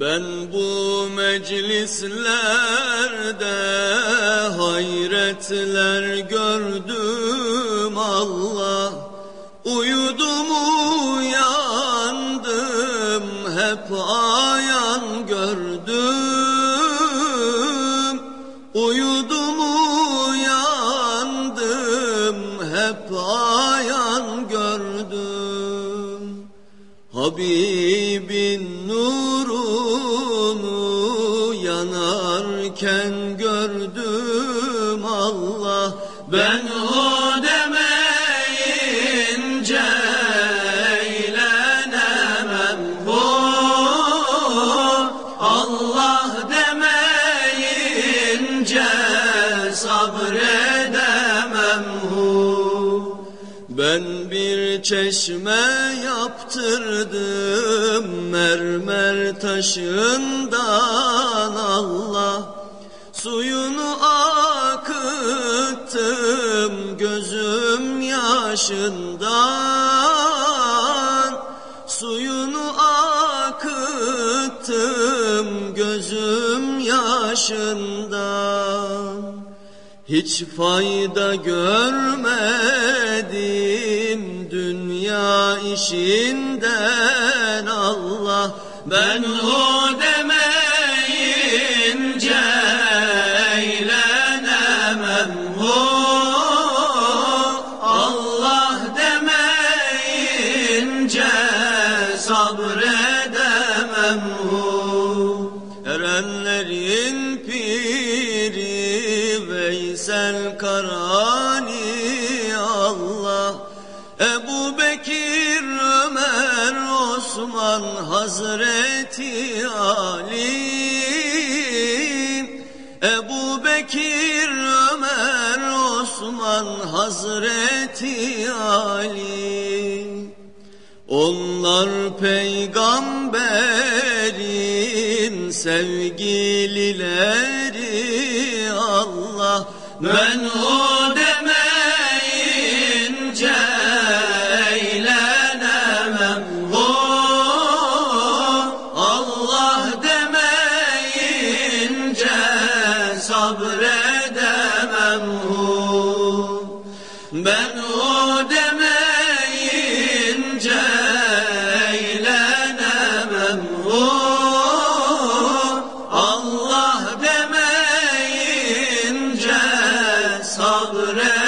Ben bu meclislerde hayretler gördüm Allah. Uyudum uyandım hep ayan gördüm. Uyudum uyandım hep ayan gördüm. Habibin nurunu yanarken gördüm Allah Ben o demeyince eğlenemem bu Allah demeyince sabredemem. Hu ben bir çeşme yaptırdım mermer taşından Allah Suyunu akıttım gözüm yaşından. Suyunu akıttım gözüm yaşından. Hiç fayda görmedim dünya işinden. Allah ben o Veysel Karani Allah Ebu Bekir Ömer Osman Hazreti Ali. Ebu Bekir Ömer Osman Hazreti Ali. Onlar peygamberin sevgilileri ben o demeyince eğlenemem o Allah demeyince sabredemem. O Ben sabre